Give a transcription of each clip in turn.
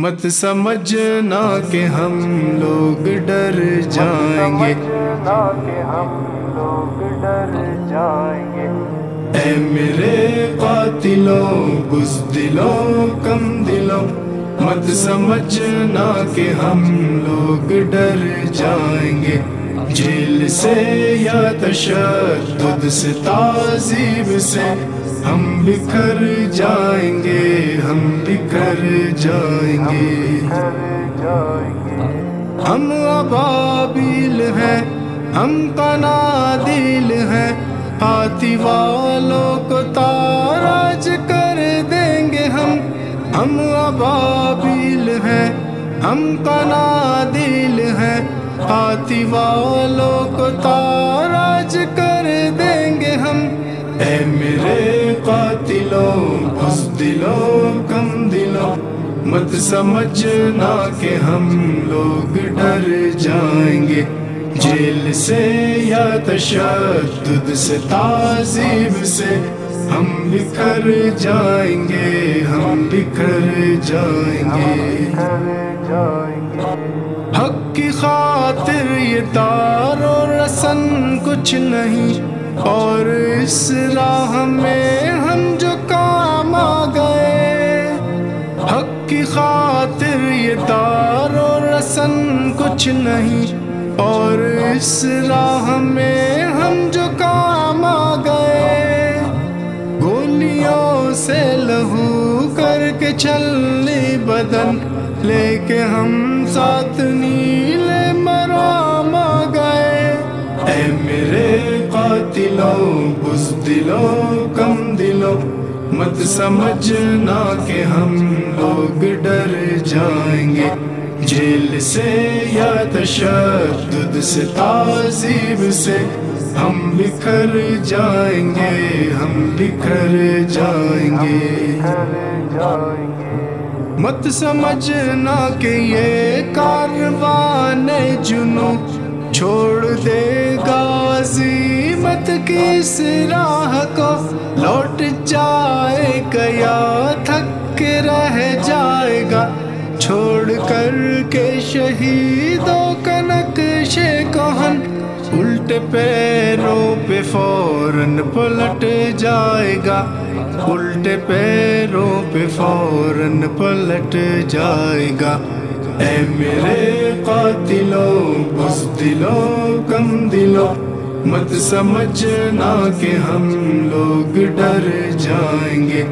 مت سمجھنا کہ ہم لوگ ڈر جائیں گے۔ کہ ہم لوگ ڈر جائیں گے اے میرے قاتلوں بزدلوں کم دلوں، مت سمجھنا کہ ہم لوگ ڈر جائیں گے۔ جیل سے یا تشدد سے تعذیب سے ہم بکھر جائیں گے، ہم بکھر جائیں گے۔ ہم ابابیل ہیں، ہم قنادیل ہیں۔ ہاتھی والوں کو تاراج کر دیں گے ہم۔ ہم ابابیل ہیں، ہم قنادیل ہیں۔ ہاتھی والوں کو تاراج بزدلوں کم دلوں مت سمجھنا کہ ہم لوگ ڈر جائیں گے۔ جیل سے یا تشدد سے، تعذیب سے ہم بکھر جائیں گے، ہم بکھر جائیں گے جائیں گے۔ حق کی خاطر یہ تار و رسن کچھ نہیں، اور اس راہ میں و کچھ نہیں۔ اور اس راہ میں ہم جو کام آ گئے، گولیوں سے لہو کر کے چلنی بدن۔ لے کے ہم ساتھ نیلے مرام آ گئے۔ اے میرے قاتلوں، بزدلوں، کم دلوں، مت سمجھنا کہ ہم لوگ ڈر جائیں گے۔ جیل سے یا تشدد سے تعذیب سے ہم بکھر جائیں گے، ہم بکھر جائیں گے۔ مت سمجھنا کہ یہ کاروان جنو چھوڑ دے گا عظیمت کی راہ کو۔ لوٹ جائے گا یا تھک رہ کے شہیدوں کا نقش کوہن الٹے پیروں پہ فوراً پلٹ جائے گا الٹے پیروں پہ فوراً پلٹ جائے گا اے میرے قاتلوں بزدلوں کم دلوں، مت سمجھنا کہ ہم لوگ ڈر جائیں گے۔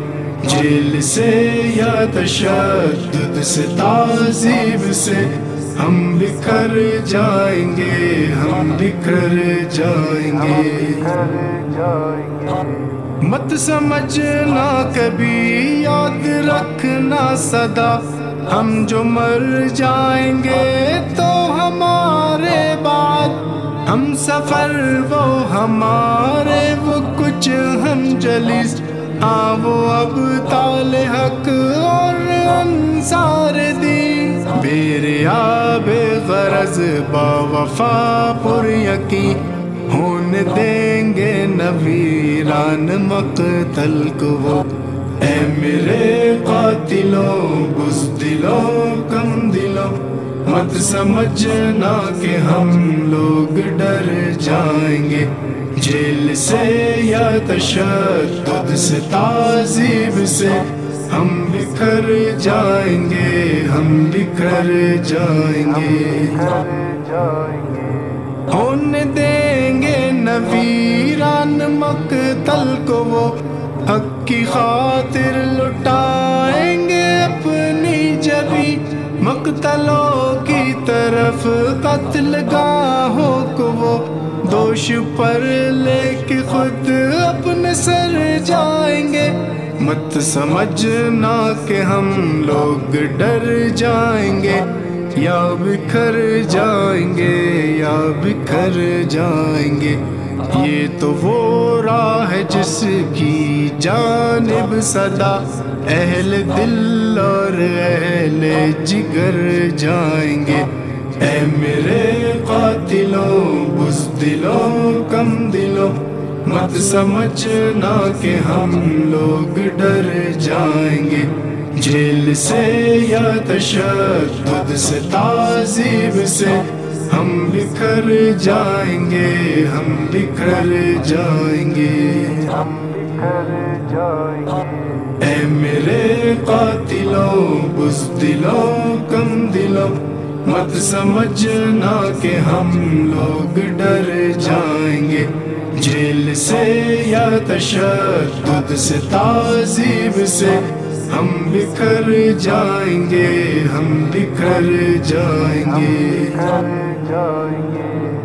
جیل سے یا تشدد سے تعذیب سے ہم بکھر جائیں گے، ہم بکھر جائیں گے۔ جائیں گے مت سمجھنا کبھی، یاد رکھنا صدا۔ ہم جو مر جائیں گے تو ہمارے بعد۔ ہم سفر، وہ ہمارے، وہ کچھ ہم جلیس ہاں وہ اب تال حق اور انصار دی۔ بیریا بے غرض با وفا پر یقین۔ ہون دیں گے نویران مقتل کو۔ وہ اے میرے قاتلوں، بزدلوں، کم دلوں۔ مت سمجھنا کہ ہم لوگ ڈر جائیں گے۔ جیل سے یا تشدد سے تعذیب سے ہم بکھر جائیں گے، ہم بکھر جائیں گے۔ ڈر ہونے دیں گے نویران مقتل کو؟ وہ حق کی خاطر لٹائیں گے اپنی جبی۔ مقتلوں کی طرف قتل گاہوں کو وہ دوش پر لے کے خود اپنے سر جائیں گے۔ مت سمجھنا کہ ہم لوگ ڈر جائیں گے۔ یا بکھر جائیں گے، یا بکھر جائیں گے۔ یہ تو وہ راہ ہے جس کی جانب صدا۔ اہل دل اور اہل جگر جائیں گے۔ اے میرے قاتلوں بزدلوں کم دلوں مت سمجھنا کہ ہم لوگ ڈر جائیں گے۔ جیل سے یا تشدد سے تعذیب سے ہم بکھر جائیں گے ہم بکھر جائیں گے۔ ہم بکھر جائیں گے۔ اے میرے قاتلوں بزدلوں کم دلوں مت سمجھنا کہ ہم لوگ ڈر جائیں گے۔ جیل سے یا تشدد سے، تعذیب سے ہم بکھر جائیں گے، ہم بکھر جائیں گے۔ جائیں گے